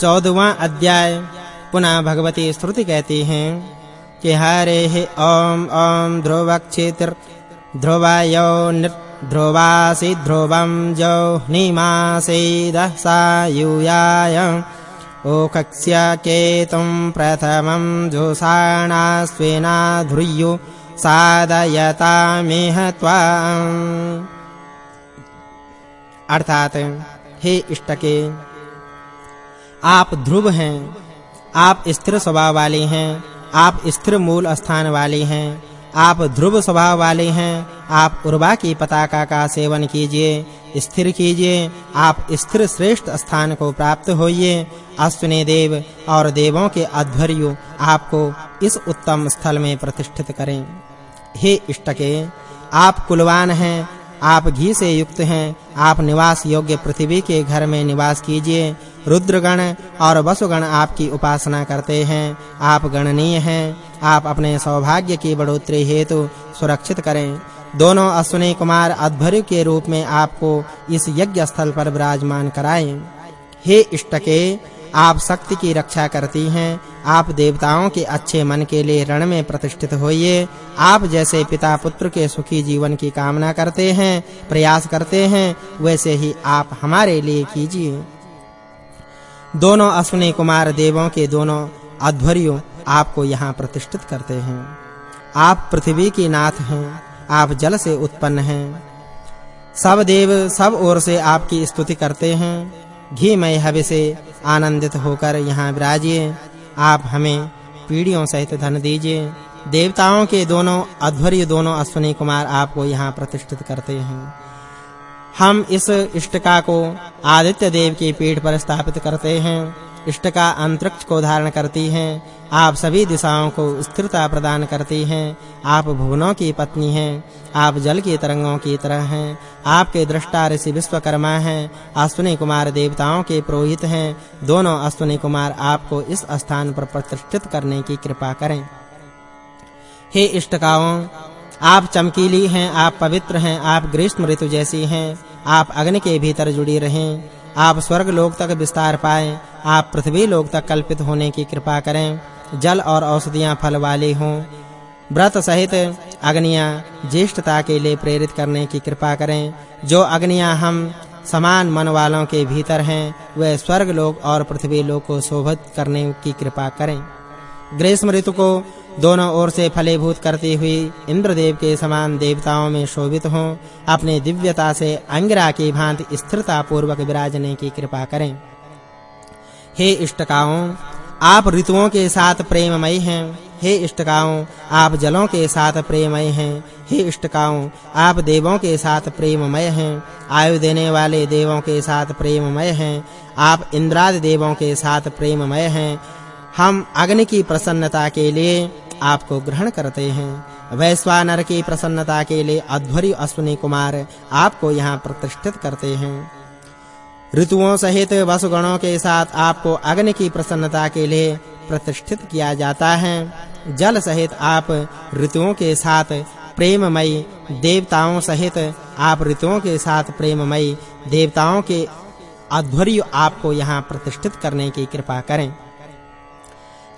चौदहवां अध्याय। पुनः भगवती स्तुति कहती हैं कि हरे ओम ओम ध्रुवक्षेत्र ध्रुवायो ध्रुवासि ध्रुवं जो निमासे दसायुयाय ओकक्ष्य केतुं प्रथमं जुषाणा स्वेना ध्रुयु सादयतामिह त्वाम्। अर्थात हे इष्टके आप ध्रुव हैं, आप स्थिर स्वभाव वाले हैं, आप स्थिर मूल स्थान वाले हैं, आप ध्रुव स्वभाव वाले हैं, आप उर्वा की पताका का सेवन कीजिए, स्थिर कीजिए, आप स्थिर श्रेष्ठ स्थान को प्राप्त होइए, अश्विनी देव और देवों के अध्वर्यु आपको इस उत्तम स्थल में प्रतिष्ठित करें। हे इष्टके, आप कुलवान हैं, आप घी से युक्त हैं, आप निवास योग्य पृथ्वी के घर में निवास कीजिए रुद्रगण और वसुगण आपकी उपासना करते हैं। आप गणनीय हैं। आप अपने सौभाग्य की बढ़ोतरी हेतु सुरक्षित करें। दोनों अश्विनी कुमार अध्वर्य के रूप में आपको इस यज्ञ स्थल पर विराजमान कराएँ। हे इष्टके, आप शक्ति की रक्षा करती हैं। आप देवताओं के अच्छे मन के लिए रण में प्रतिष्ठित होइए। आप जैसे पिता पुत्र के सुखी जीवन की कामना करते हैं, प्रयास करते हैं, वैसे ही आप हमारे लिए कीजिए। दोनों अश्विनी कुमार देवों के दोनों अध्वर्यों आपको यहाँ प्रतिष्ठित करते हैं। आप पृथ्वी के नाथ हैं, आप जल से उत्पन्न हैं। सब देव, सब ओर से आपकी स्तुति करते हैं। घी घीमय हवि से आनंदित होकर यहाँ विराजिए। आप हमें पीढ़ियों सहित धन दीजिए। देवताओं के दोनों अध्वर्य दोनों अश्विनी कुमार आपको यहाँ प्रतिष्ठित करते हैं। हम इस इष्टका को आदित्य देव की पीठ पर स्थापित करते हैं। इष्टका अंतरिक्ष को धारण करती हैं। आप सभी दिशाओं को स्थिरता प्रदान करती हैं। आप भुवनों की पत्नी हैं। आप जल की तरंगों की तरह हैं। आपके दृष्टा ऋषि विश्वकर्मा हैं। अश्विनी कुमार देवताओं के पुरोहित हैं। दोनों अश्विनी कुमार आपको इस स्थान पर प्रतिष्ठित करने की कृपा करें। हे इष्टकाओं आप चमकीली हैं, आप पवित्र हैं, आप ग्रीष्म ऋतु जैसी हैं, आप अग्नि के भीतर जुड़ी रहें, आप स्वर्ग लोक तक विस्तार पाएँ, आप पृथ्वी लोक तक कल्पित होने की कृपा करें, जल और औषधियाँ फल वाली हों। व्रत सहित अग्नियाँ ज्येष्ठता के लिए प्रेरित करने की कृपा करें। जो अग्नियाँ हम समान मन वालों के भीतर हैं, वे स्वर्ग लोक और पृथ्वी लोक को शोभित करने की कृपा करें। ग्रीष्म ऋतु को दोनों ओर से फलीभूत करती हुई इंद्रदेव के समान देवताओं में शोभित हों, अपने दिव्यता से अंगिरा की भांति स्थिरता पूर्वक विराजने की कृपा करें। हे इष्टकाओं, आप ऋतुओं के साथ प्रेममय हैं। हे इष्टकाओं, आप जलों के साथ प्रेममय हैं। हे इष्टकाओं, आप देवों के साथ प्रेममय हैं। आयु देने वाले देवों के साथ प्रेममय हैं। आप इंद्रादि देवों के साथ प्रेममय हैं। हम अग्नि की प्रसन्नता के लिए आपको ग्रहण करते हैं। वैश्वानर की प्रसन्नता के लिए अध्वर्य अश्विनी कुमार आपको यहाँ प्रतिष्ठित करते हैं। ऋतुओं सहित वसुगणों के साथ आपको अग्नि की प्रसन्नता के लिए प्रतिष्ठित किया जाता है। जल सहित आप ऋतुओं के साथ प्रेममयी देवताओं सहित आप ऋतुओं के साथ प्रेममयी देवताओं के अध्वर्य आपको यहाँ प्रतिष्ठित करने की कृपा करें।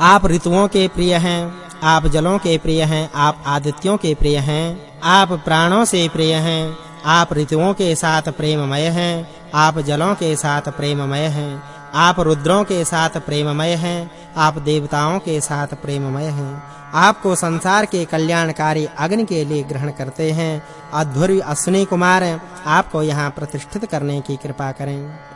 आप ऋतुओं के प्रिय हैं, आप जलों के प्रिय हैं, आप आदित्यों के प्रिय हैं, आप प्राणों से प्रिय हैं, आप ऋतुओं के साथ प्रेममय हैं, आप जलों के साथ प्रेममय हैं, आप रुद्रों के साथ प्रेममय हैं, आप देवताओं के साथ प्रेममय हैं। आपको संसार के कल्याणकारी अग्नि के लिए ग्रहण करते हैं। अध्वर्य अश्विनी कुमार, आपको यहाँ प्रतिष्ठित करने की कृपा करें।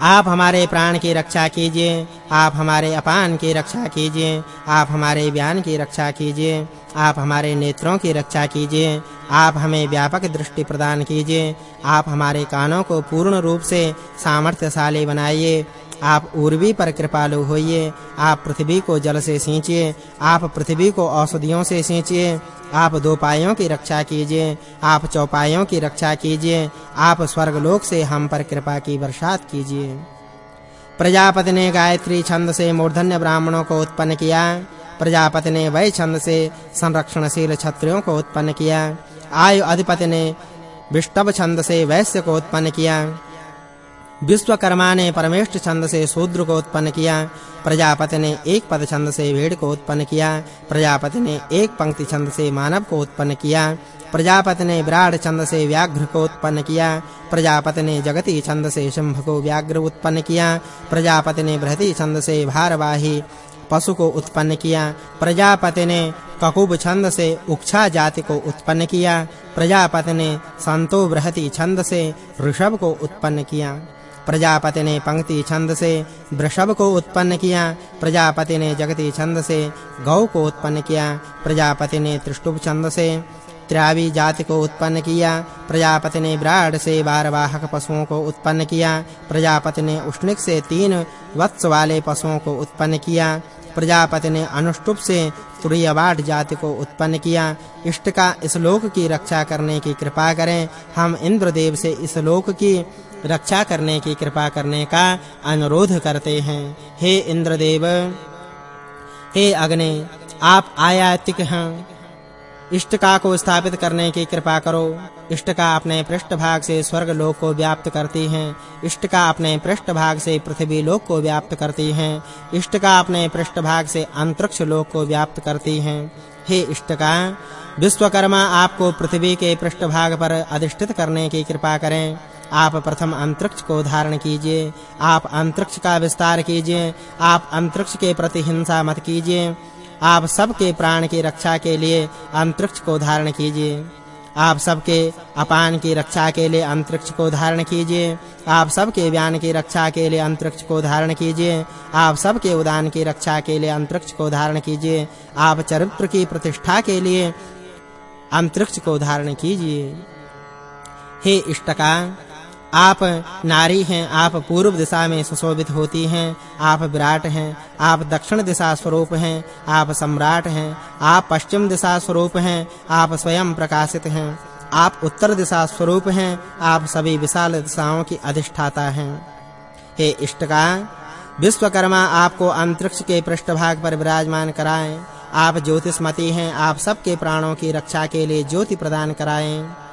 आप हमारे प्राण की रक्षा कीजिए, आप हमारे अपान की रक्षा कीजिए, आप हमारे ज्ञान की रक्षा कीजिए, आप हमारे नेत्रों की रक्षा कीजिए, आप हमें व्यापक दृष्टि प्रदान कीजिए, आप हमारे कानों को पूर्ण रूप से सामर्थ्यशाली बनाइए आप उर्वी पर कृपालु होइए। आप पृथ्वी को जल से सींचिए। आप पृथ्वी को औषधियों से सींचिए। आप दो पायों की रक्षा कीजिए। आप चौपायों की रक्षा कीजिए। आप स्वर्गलोक से हम पर कृपा की बरसात कीजिए। प्रजापति ने गायत्री छंद से मूर्धन्य ब्राह्मणों को उत्पन्न किया। प्रजापति ने वै छंद से संरक्षणशील क्षत्रियों को उत्पन्न किया। आयु अधिपति ने विष्टभ छंद से वैश्य को उत्पन्न किया। विश्वकर्मा ने परमेष्ठ छंद से शूद्र को उत्पन्न किया प्रजापति ने एक पद छंद से भेड़ को उत्पन्न किया प्रजापति ने एक पंक्ति छंद से मानव को उत्पन्न किया प्रजापति ने विराट छंद से व्याघ्र को उत्पन्न किया प्रजापति ने जगति छंद से शंभ को व्याघ्र उत्पन्न किया प्रजापति ने बृहति छंद से भारवाही पशु को उत्पन्न किया प्रजापति ने ककुब छंद से उक्षा जाति को उत्पन्न किया प्रजापति ने संतो बृहति छंद से ऋषभ को उत्पन्न किया। प्रजापति ने पंक्ति छंद से वृषभ को उत्पन्न किया प्रजापति ने जगति छंद से गौ को उत्पन्न किया प्रजापति ने त्रिष्टुप छंद से त्रावी जाति को उत्पन्न किया प्रजापति ने ब्राड से बारवाहक पशुओं को उत्पन्न किया प्रजापति ने उष्णिक से तीन वत्स वाले पशुओं को उत्पन्न किया प्रजापति ने अनुष्टुप से तुरीयवाट जाति को उत्पन्न किया। इष्ट का इस लोक की रक्षा करने की कृपा करें। हम इंद्रदेव से इस लोक की रक्षा करने की, कृपा करने का अनुरोध करते हैं। हे इंद्रदेव, हे अग्नि, आप आयातिक हैं। इष्टका को स्थापित करने की कृपा करो। इष्टका अपने पृष्ठ भाग से स्वर्ग लोक को व्याप्त करती हैं। इष्टका अपने पृष्ठ भाग से पृथ्वी लोक को व्याप्त करती हैं। इष्टका अपने पृष्ठ भाग से अंतरिक्ष लोक को व्याप्त करती हैं। हे इष्टका विश्वकर्मा आपको पृथ्वी के पृष्ठ भाग पर अधिष्ठित करने की कृपा करें। आप प्रथम अंतरिक्ष को धारण कीजिए, आप अंतरिक्ष का विस्तार कीजिए, आप अंतरिक्ष के प्रति हिंसा मत कीजिए, आप सबके प्राण की रक्षा के लिए अंतरिक्ष को धारण कीजिए, आप सबके अपान की रक्षा के लिए अंतरिक्ष को धारण कीजिए, आप सबके व्यान की रक्षा के लिए अंतरिक्ष को धारण कीजिए, आप सबके उदान की रक्षा के लिए अंतरिक्ष को धारण कीजिए, आप चरित्र की प्रतिष्ठा के लिए अंतरिक्ष को धारण कीजिए। हे इष्टका आप नारी हैं, आप पूर्व दिशा में सुशोभित होती हैं, आप विराट हैं, आप दक्षिण दिशा स्वरूप हैं, आप सम्राट हैं, आप पश्चिम दिशा स्वरूप हैं, आप स्वयं प्रकाशित हैं, आप उत्तर दिशा स्वरूप हैं, आप सभी विशाल दिशाओं की अधिष्ठाता हैं। हे इष्टका, विश्वकर्मा आपको अंतरिक्ष के पृष्ठभाग पर विराजमान कराएँ, आप ज्योतिषमती हैं, आप सबके प्राणों की रक्षा के लिए ज्योति प्रदान कराएँ।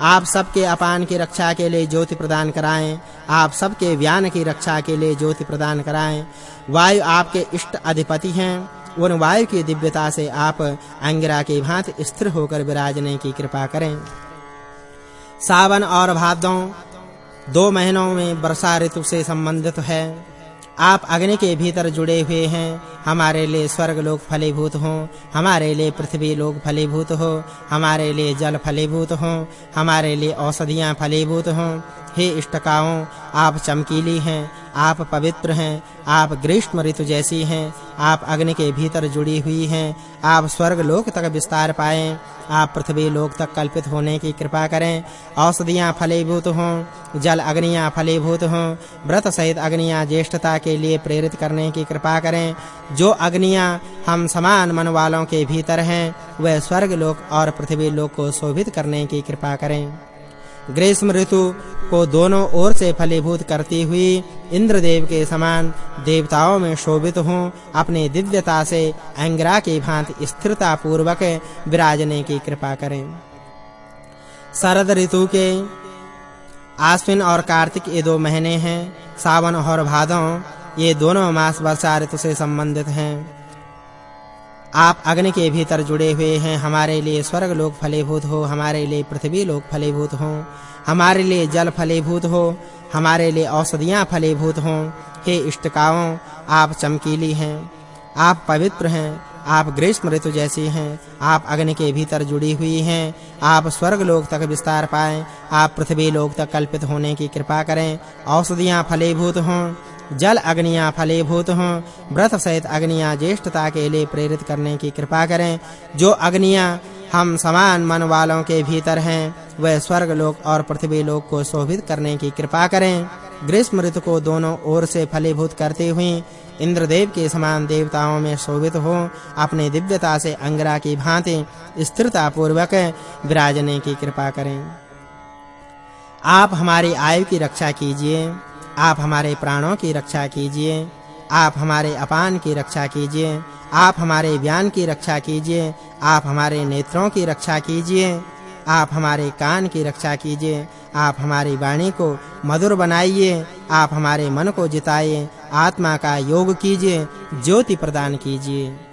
आप सबके अपान की रक्षा के लिए ज्योति प्रदान कराएँ। आप सबके व्यान की रक्षा के लिए ज्योति प्रदान कराएँ। वायु आपके इष्ट अधिपति हैं। उन वायु की दिव्यता से आप अंगिरा के भांति स्थिर होकर विराजने की कृपा करें। सावन और भादों दो महीनों में वर्षा ऋतु से संबंधित है। आप अग्नि के भीतर जुड़े हुए हैं। हमारे लिए स्वर्ग लोक फलीभूत हो। हमारे लिए पृथ्वी लोक फलीभूत हो। हमारे लिए जल फलीभूत हो। हमारे लिए औषधियाँ फलीभूत हो। हे इष्टकाओं, आप चमकीली हैं, आप पवित्र हैं, आप ग्रीष्म ऋतु जैसी हैं, आप अग्नि के भीतर जुड़ी हुई हैं, आप स्वर्ग लोक तक विस्तार पाएँ, आप पृथ्वी लोक तक कल्पित होने की कृपा करें, औषधियाँ फलीभूत हों, जल अग्नियाँ फलीभूत हों, व्रत सहित अग्नियाँ ज्येष्ठता के लिए प्रेरित करने की कृपा करें, जो अग्नियाँ हम समान मन वालों के भीतर हैं, वह स्वर्ग लोक और पृथ्वी लोक को शोभित करने की कृपा करें। ग्रीष्म ऋतु को दोनों ओर से फलीभूत करती हुई इंद्रदेव के समान देवताओं में शोभित हों, अपने दिव्यता से अंगरा की भांति स्थिरता पूर्वक विराजने की कृपा करें। शरद ऋतु के आश्विन और कार्तिक ये दो महीने हैं, सावन और भादों ये दोनों मास वर्षा ऋतु से संबंधित हैं। आप अग्नि के भीतर जुड़े हुए हैं, हमारे लिए स्वर्ग लोक फलीभूत हो, हमारे लिए पृथ्वी लोक फलीभूत हो, हमारे लिए जल फलीभूत हो, हमारे लिए औषधियाँ फलीभूत हो। हे इष्टकाओं, आप चमकीली हैं, आप पवित्र हैं, आप ग्रीष्म ऋतु जैसी हैं, आप अग्नि के भीतर जुड़ी हुई हैं, आप स्वर्ग लोक तक विस्तार पाएँ, आप पृथ्वी लोक तक कल्पित होने की कृपा करें, औषधियाँ फलीभूत हों जल अग्नियाँ फलीभूत हों व्रत सहित अग्नियाँ ज्येष्ठता के लिए प्रेरित करने की कृपा करें। जो अग्नियाँ हम समान मन वालों के भीतर हैं, वह स्वर्ग लोक और पृथ्वी लोक को शोभित करने की कृपा करें। ग्रीष्म ऋतु को दोनों ओर से फलीभूत करते हुए इंद्रदेव के समान देवताओं में शोभित हो, अपने दिव्यता से अंगरा की भांति स्थिरता पूर्वक विराजने की कृपा करें। आप हमारी आयु की रक्षा कीजिए। आप हमारे प्राणों की रक्षा कीजिए। आप हमारे अपान की रक्षा कीजिए। आप हमारे व्यान की रक्षा कीजिए। आप हमारे नेत्रों की रक्षा कीजिए। आप हमारे कान की रक्षा कीजिए। आप हमारी वाणी को मधुर बनाइए। आप हमारे मन को जिताइए। आत्मा का योग कीजिए। ज्योति प्रदान कीजिए।